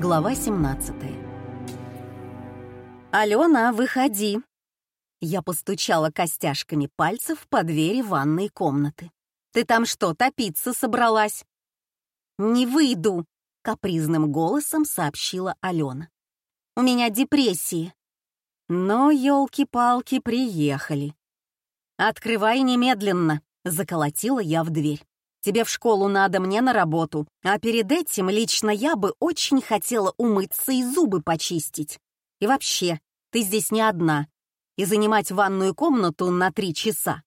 Глава 17 «Алена, выходи!» Я постучала костяшками пальцев по двери ванной комнаты. «Ты там что, топиться собралась?» «Не выйду!» — капризным голосом сообщила Алена. «У меня депрессия». Но, елки-палки, приехали. «Открывай немедленно!» — заколотила я в дверь. «Тебе в школу надо, мне на работу. А перед этим лично я бы очень хотела умыться и зубы почистить. И вообще, ты здесь не одна. И занимать ванную комнату на три часа».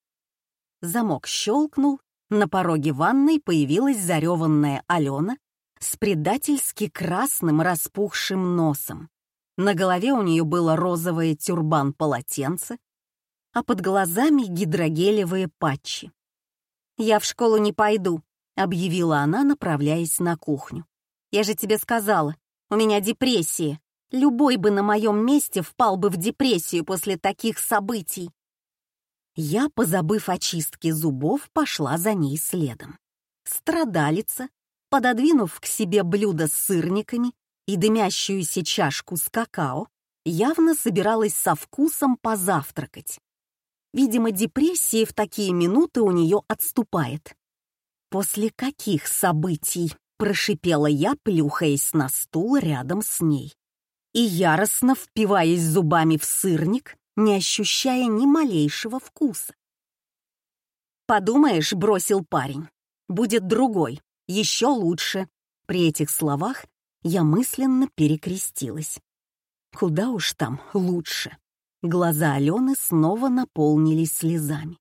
Замок щелкнул, на пороге ванной появилась зареванная Алена с предательски красным распухшим носом. На голове у нее было розовое тюрбан-полотенце, а под глазами гидрогелевые патчи. «Я в школу не пойду», — объявила она, направляясь на кухню. «Я же тебе сказала, у меня депрессия. Любой бы на моем месте впал бы в депрессию после таких событий». Я, позабыв о чистке зубов, пошла за ней следом. Страдалица, пододвинув к себе блюдо с сырниками и дымящуюся чашку с какао, явно собиралась со вкусом позавтракать. Видимо, депрессия в такие минуты у нее отступает. «После каких событий?» — прошипела я, плюхаясь на стул рядом с ней. И яростно впиваясь зубами в сырник, не ощущая ни малейшего вкуса. «Подумаешь», — бросил парень, — «будет другой, еще лучше». При этих словах я мысленно перекрестилась. Куда уж там лучше. Глаза Алены снова наполнились слезами.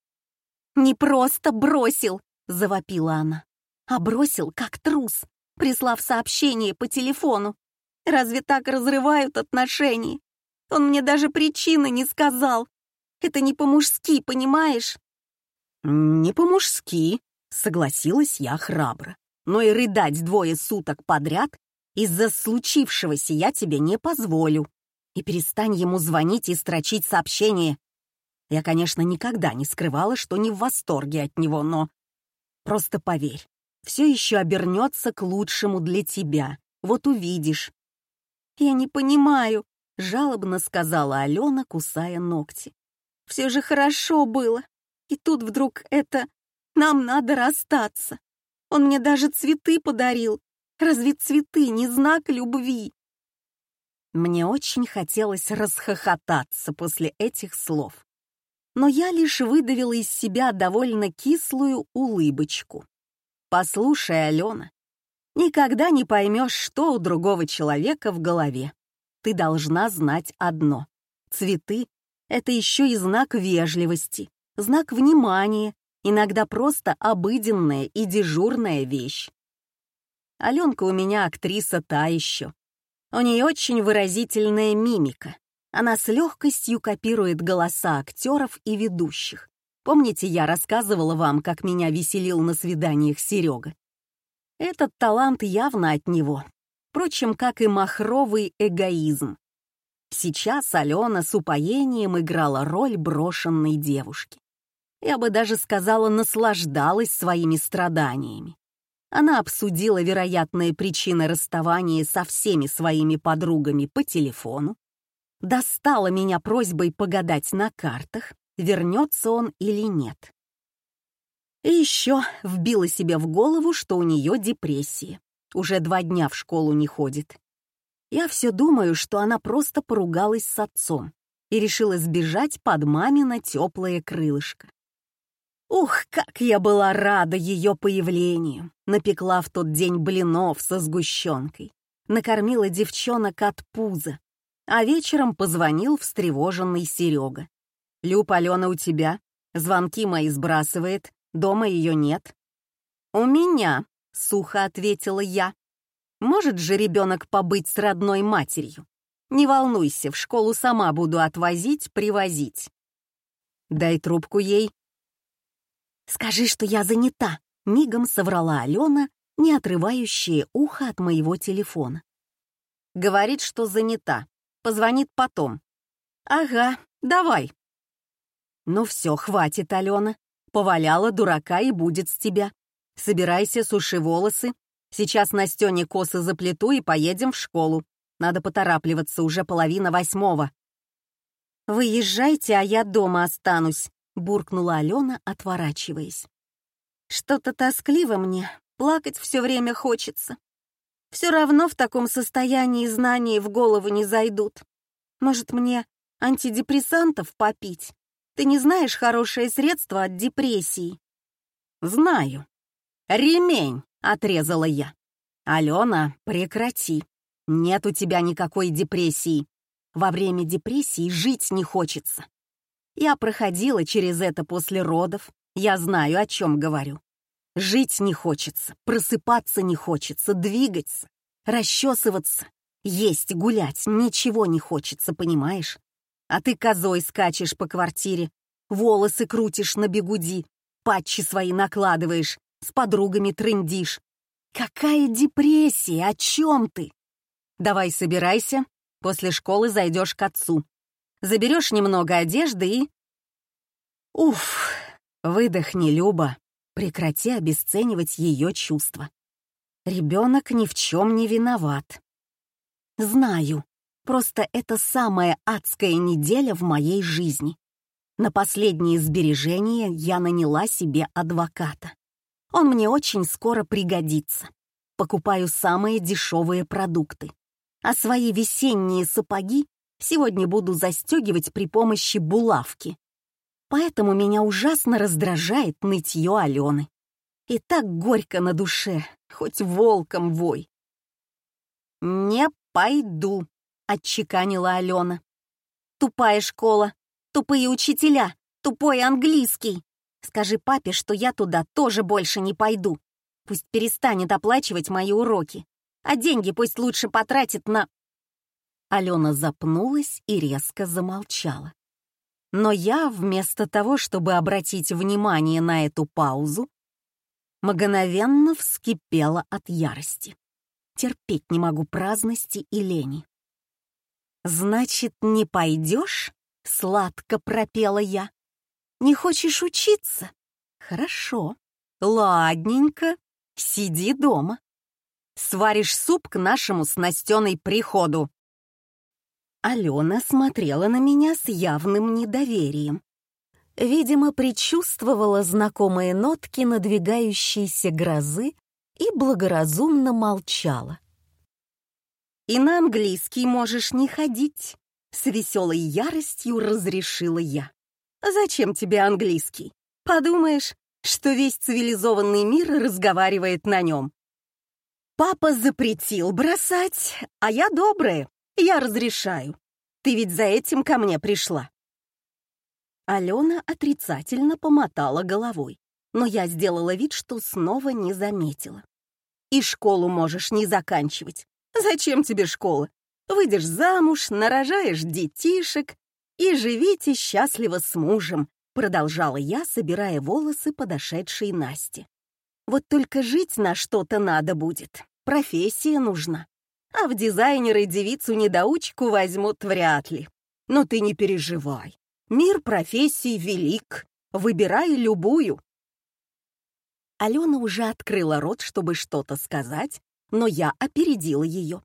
«Не просто бросил!» — завопила она. «А бросил, как трус, прислав сообщение по телефону. Разве так разрывают отношения? Он мне даже причины не сказал. Это не по-мужски, понимаешь?» «Не по-мужски», — согласилась я храбро. «Но и рыдать двое суток подряд из-за случившегося я тебе не позволю и перестань ему звонить и строчить сообщения. Я, конечно, никогда не скрывала, что не в восторге от него, но... Просто поверь, все еще обернется к лучшему для тебя. Вот увидишь. «Я не понимаю», — жалобно сказала Алена, кусая ногти. «Все же хорошо было. И тут вдруг это... Нам надо расстаться. Он мне даже цветы подарил. Разве цветы не знак любви?» Мне очень хотелось расхохотаться после этих слов. Но я лишь выдавила из себя довольно кислую улыбочку. «Послушай, Алена, никогда не поймешь, что у другого человека в голове. Ты должна знать одно. Цветы — это еще и знак вежливости, знак внимания, иногда просто обыденная и дежурная вещь. Аленка у меня актриса та еще, у нее очень выразительная мимика. Она с легкостью копирует голоса актеров и ведущих. Помните, я рассказывала вам, как меня веселил на свиданиях Серега? Этот талант явно от него. Впрочем, как и махровый эгоизм. Сейчас Алена с упоением играла роль брошенной девушки. Я бы даже сказала, наслаждалась своими страданиями. Она обсудила вероятные причины расставания со всеми своими подругами по телефону, достала меня просьбой погадать на картах, вернется он или нет. И еще вбила себе в голову, что у нее депрессия. Уже два дня в школу не ходит. Я все думаю, что она просто поругалась с отцом и решила сбежать под мамино теплое крылышко. Ух, как я была рада ее появлению! Напекла в тот день блинов со сгущенкой, накормила девчонок от пуза, а вечером позвонил встревоженный Серега. «Люб, Алена у тебя? Звонки мои сбрасывает, дома ее нет». «У меня», — сухо ответила я. «Может же ребенок побыть с родной матерью? Не волнуйся, в школу сама буду отвозить, привозить». «Дай трубку ей», «Скажи, что я занята», — мигом соврала Алена, не отрывающая ухо от моего телефона. «Говорит, что занята. Позвонит потом». «Ага, давай». «Ну все, хватит, Алена. Поваляла дурака и будет с тебя. Собирайся, суши волосы. Сейчас Настене косы заплету и поедем в школу. Надо поторапливаться, уже половина восьмого». «Вы езжайте, а я дома останусь», — буркнула Алена, отворачиваясь. «Что-то тоскливо мне, плакать все время хочется. Все равно в таком состоянии знания в голову не зайдут. Может, мне антидепрессантов попить? Ты не знаешь хорошее средство от депрессии?» «Знаю. Ремень», — отрезала я. «Алена, прекрати. Нет у тебя никакой депрессии. Во время депрессии жить не хочется. Я проходила через это после родов. Я знаю, о чем говорю. Жить не хочется, просыпаться не хочется, двигаться, расчесываться, есть, гулять, ничего не хочется, понимаешь? А ты козой скачешь по квартире, волосы крутишь на бегуди, патчи свои накладываешь, с подругами трындишь. Какая депрессия, о чем ты? Давай собирайся, после школы зайдешь к отцу. Заберешь немного одежды и... Уф, выдохни, Люба. Прекрати обесценивать ее чувства. Ребенок ни в чем не виноват. Знаю, просто это самая адская неделя в моей жизни. На последние сбережения я наняла себе адвоката. Он мне очень скоро пригодится. Покупаю самые дешевые продукты. А свои весенние сапоги сегодня буду застегивать при помощи булавки. Поэтому меня ужасно раздражает нытье Алены. И так горько на душе, хоть волком вой. «Не пойду», — отчеканила Алена. «Тупая школа, тупые учителя, тупой английский. Скажи папе, что я туда тоже больше не пойду. Пусть перестанет оплачивать мои уроки, а деньги пусть лучше потратит на...» Алена запнулась и резко замолчала. Но я, вместо того, чтобы обратить внимание на эту паузу, мгновенно вскипела от ярости. Терпеть не могу праздности и лени. «Значит, не пойдешь?» — сладко пропела я. «Не хочешь учиться? Хорошо. Ладненько. Сиди дома. Сваришь суп к нашему с Настеной приходу. Алена смотрела на меня с явным недоверием. Видимо, предчувствовала знакомые нотки надвигающейся грозы и благоразумно молчала. «И на английский можешь не ходить», — с веселой яростью разрешила я. «Зачем тебе английский? Подумаешь, что весь цивилизованный мир разговаривает на нем. Папа запретил бросать, а я добрая, я разрешаю. Ты ведь за этим ко мне пришла». Алена отрицательно помотала головой, но я сделала вид, что снова не заметила. «И школу можешь не заканчивать. Зачем тебе школа? Выйдешь замуж, нарожаешь детишек и живите счастливо с мужем», продолжала я, собирая волосы подошедшей Насти. «Вот только жить на что-то надо будет, профессия нужна а в дизайнеры девицу-недоучку возьмут вряд ли. Но ты не переживай. Мир профессий велик. Выбирай любую. Алена уже открыла рот, чтобы что-то сказать, но я опередила ее.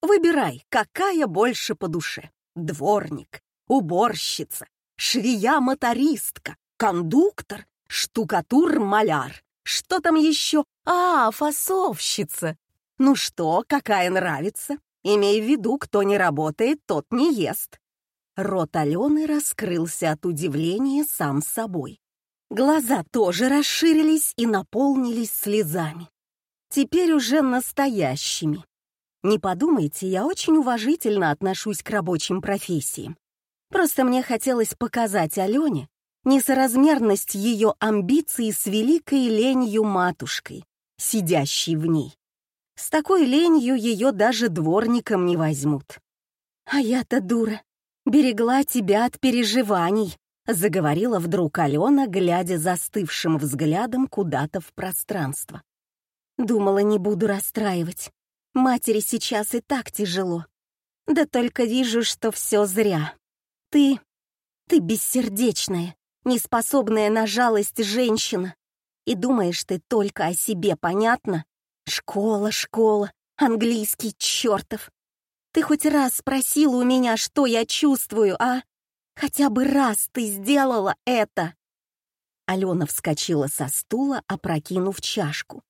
Выбирай, какая больше по душе. Дворник, уборщица, швея-мотористка, кондуктор, штукатур-маляр. Что там еще? А, фасовщица. Ну что, какая нравится? Имей в виду, кто не работает, тот не ест. Рот Алены раскрылся от удивления сам собой. Глаза тоже расширились и наполнились слезами. Теперь уже настоящими. Не подумайте, я очень уважительно отношусь к рабочим профессиям. Просто мне хотелось показать Алене несоразмерность ее амбиций с великой ленью матушкой, сидящей в ней. С такой ленью ее даже дворником не возьмут. А я-то дура, берегла тебя от переживаний, заговорила вдруг Алена, глядя застывшим взглядом куда-то в пространство. Думала, не буду расстраивать. Матери сейчас и так тяжело. Да только вижу, что все зря. Ты... ты бессердечная, неспособная на жалость женщина. И думаешь ты только о себе, понятно? Школа, школа, английский чертов. Ты хоть раз спросила у меня, что я чувствую, а? Хотя бы раз ты сделала это. Алена вскочила со стула, опрокинув чашку,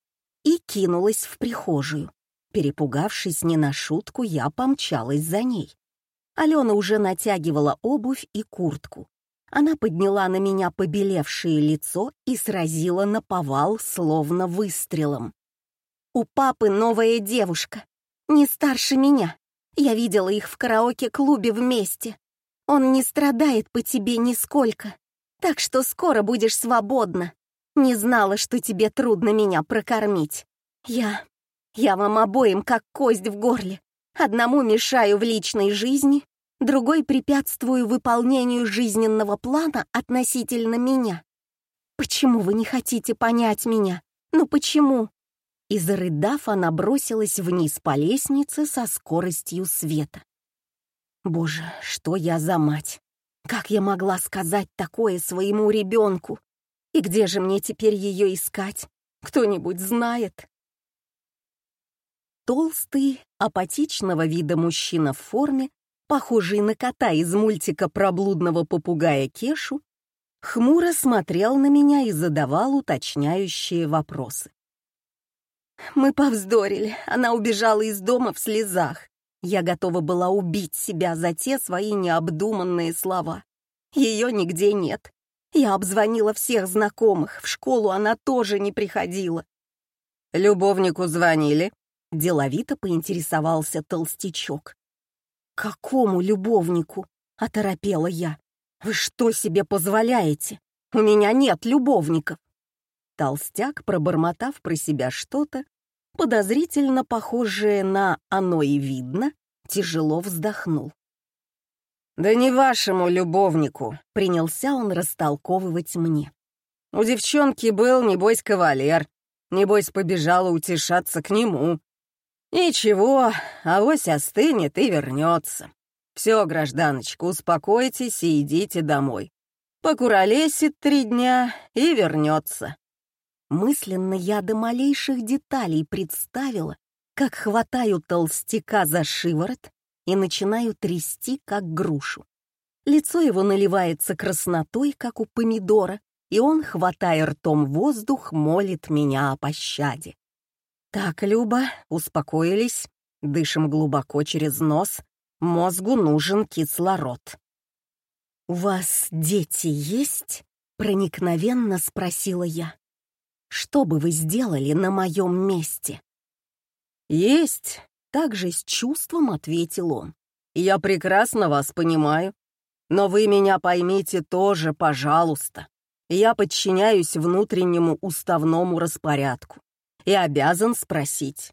и кинулась в прихожую. Перепугавшись не на шутку, я помчалась за ней. Алена уже натягивала обувь и куртку. Она подняла на меня побелевшее лицо и сразила на повал, словно выстрелом. «У папы новая девушка, не старше меня. Я видела их в караоке-клубе вместе. Он не страдает по тебе нисколько, так что скоро будешь свободна. Не знала, что тебе трудно меня прокормить. Я... я вам обоим как кость в горле. Одному мешаю в личной жизни, другой препятствую выполнению жизненного плана относительно меня. Почему вы не хотите понять меня? Ну почему?» И зарыдав, она бросилась вниз по лестнице со скоростью света. Боже, что я за мать! Как я могла сказать такое своему ребенку? И где же мне теперь ее искать? Кто-нибудь знает? Толстый, апатичного вида мужчина в форме, похожий на кота из мультика про блудного попугая Кешу, хмуро смотрел на меня и задавал уточняющие вопросы. Мы повздорили, она убежала из дома в слезах. Я готова была убить себя за те свои необдуманные слова. Ее нигде нет. Я обзвонила всех знакомых, в школу она тоже не приходила. «Любовнику звонили?» — деловито поинтересовался толстячок. «Какому любовнику?» — оторопела я. «Вы что себе позволяете? У меня нет любовников!» Толстяк, пробормотав про себя что-то, подозрительно похожее на «оно и видно», тяжело вздохнул. «Да не вашему любовнику», — принялся он растолковывать мне. «У девчонки был, небось, кавалер, небось, побежала утешаться к нему. Ничего, авось остынет и вернется. Все, гражданочка, успокойтесь и идите домой. Покуролесит три дня и вернется. Мысленно я до малейших деталей представила, как хватаю толстяка за шиворот и начинаю трясти, как грушу. Лицо его наливается краснотой, как у помидора, и он, хватая ртом воздух, молит меня о пощаде. «Так, Люба, успокоились, дышим глубоко через нос, мозгу нужен кислород». «У вас дети есть?» — проникновенно спросила я. Что бы вы сделали на моем месте?» «Есть», — также с чувством ответил он. «Я прекрасно вас понимаю. Но вы меня поймите тоже, пожалуйста. Я подчиняюсь внутреннему уставному распорядку и обязан спросить.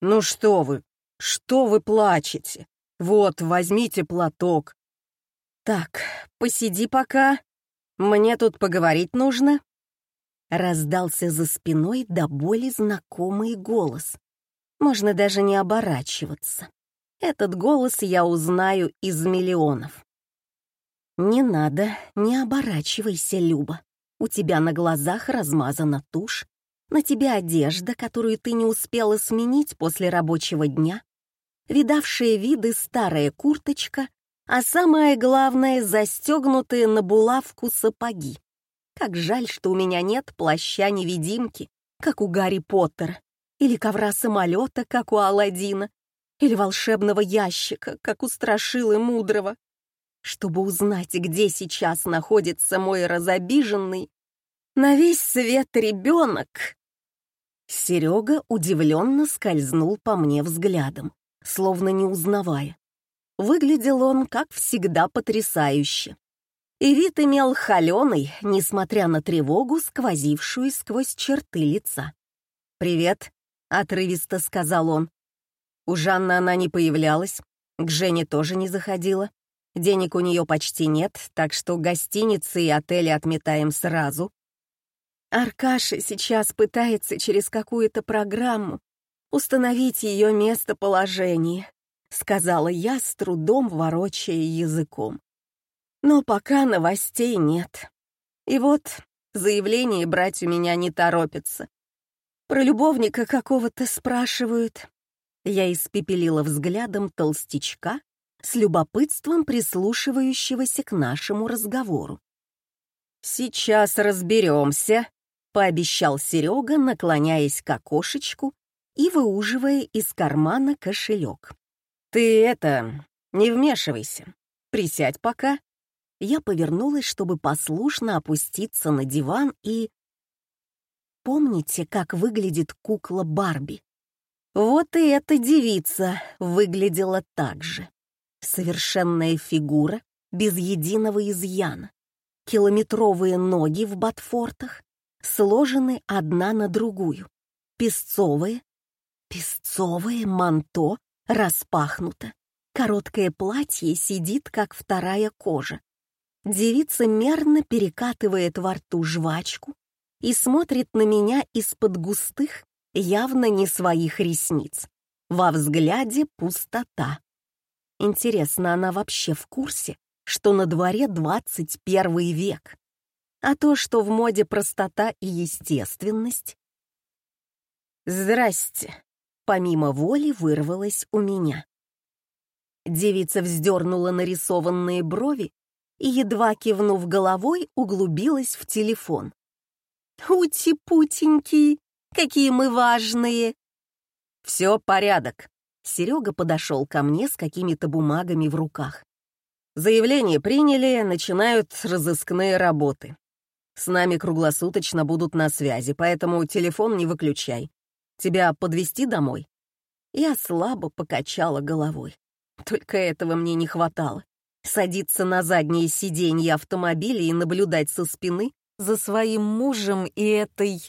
«Ну что вы, что вы плачете? Вот, возьмите платок». «Так, посиди пока. Мне тут поговорить нужно». Раздался за спиной до боли знакомый голос. Можно даже не оборачиваться. Этот голос я узнаю из миллионов. «Не надо, не оборачивайся, Люба. У тебя на глазах размазана тушь, на тебе одежда, которую ты не успела сменить после рабочего дня, видавшие виды старая курточка, а самое главное — застегнутые на булавку сапоги. Как жаль, что у меня нет плаща-невидимки, как у Гарри Поттера, или ковра-самолета, как у Аладдина, или волшебного ящика, как у Страшилы Мудрого. Чтобы узнать, где сейчас находится мой разобиженный на весь свет ребенок. Серега удивленно скользнул по мне взглядом, словно не узнавая. Выглядел он, как всегда, потрясающе. И вид имел холеный, несмотря на тревогу, сквозившую сквозь черты лица. «Привет», — отрывисто сказал он. У Жанны она не появлялась, к Жене тоже не заходила. Денег у нее почти нет, так что гостиницы и отели отметаем сразу. Аркаша сейчас пытается через какую-то программу установить ее местоположение, сказала я, с трудом ворочая языком. Но пока новостей нет. И вот заявление брать у меня не торопится. Про любовника какого-то спрашивают. Я испепелила взглядом толстячка, с любопытством прислушивающегося к нашему разговору. «Сейчас разберемся», — пообещал Серега, наклоняясь к окошечку и выуживая из кармана кошелек. «Ты это, не вмешивайся. Присядь пока». Я повернулась, чтобы послушно опуститься на диван и... Помните, как выглядит кукла Барби? Вот и эта девица выглядела так же. Совершенная фигура, без единого изъяна. Километровые ноги в ботфортах, сложены одна на другую. Песцовые, песцовое манто распахнуто. Короткое платье сидит, как вторая кожа. Девица мерно перекатывает во рту жвачку и смотрит на меня из-под густых, явно не своих ресниц. Во взгляде пустота. Интересно, она вообще в курсе, что на дворе 21 век? А то, что в моде простота и естественность? «Здрасте!» Помимо воли вырвалось у меня. Девица вздернула нарисованные брови и, едва кивнув головой, углубилась в телефон. «Ути-путенький, какие мы важные!» «Все порядок», Серега подошел ко мне с какими-то бумагами в руках. Заявление приняли, начинают разыскные работы. С нами круглосуточно будут на связи, поэтому телефон не выключай. Тебя подвести домой? Я слабо покачала головой. Только этого мне не хватало. Садиться на заднее сиденье автомобиля и наблюдать со спины за своим мужем и этой...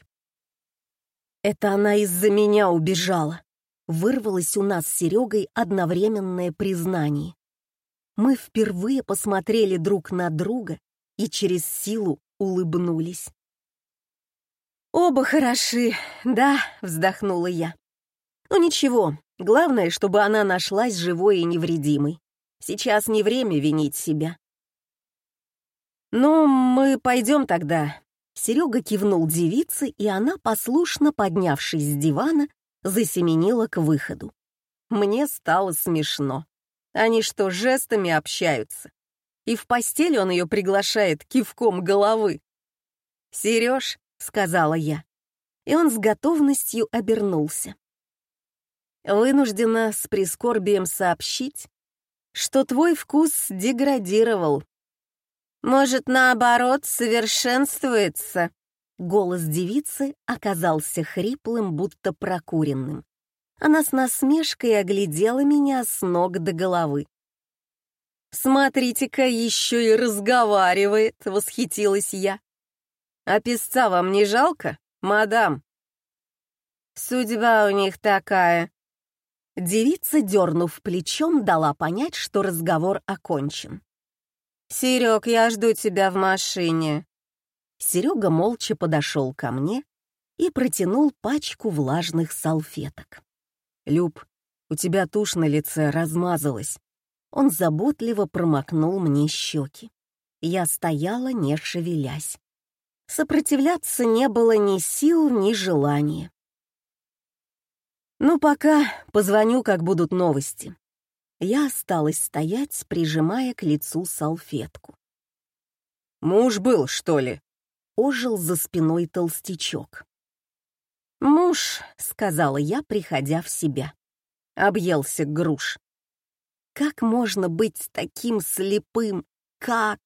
Это она из-за меня убежала вырвалось у нас с Серегой одновременное признание. Мы впервые посмотрели друг на друга и через силу улыбнулись. «Оба хороши, да», — вздохнула я. «Ну ничего, главное, чтобы она нашлась живой и невредимой. Сейчас не время винить себя». «Ну, мы пойдем тогда». Серега кивнул девице, и она, послушно поднявшись с дивана, засеменила к выходу. Мне стало смешно. Они что, жестами общаются? И в постель он ее приглашает кивком головы. «Сереж», — сказала я, и он с готовностью обернулся. Вынуждена с прискорбием сообщить, что твой вкус деградировал. Может, наоборот, совершенствуется, Голос девицы оказался хриплым, будто прокуренным. Она с насмешкой оглядела меня с ног до головы. «Смотрите-ка, еще и разговаривает!» — восхитилась я. «А песца вам не жалко, мадам?» «Судьба у них такая». Девица, дернув плечом, дала понять, что разговор окончен. «Серег, я жду тебя в машине. Серега молча подошел ко мне и протянул пачку влажных салфеток. «Люб, у тебя тушь на лице размазалась». Он заботливо промокнул мне щеки. Я стояла, не шевелясь. Сопротивляться не было ни сил, ни желания. «Ну, пока позвоню, как будут новости». Я осталась стоять, прижимая к лицу салфетку. «Муж был, что ли?» ожил за спиной толстячок. «Муж», — сказала я, приходя в себя, — объелся груш. «Как можно быть таким слепым? Как?»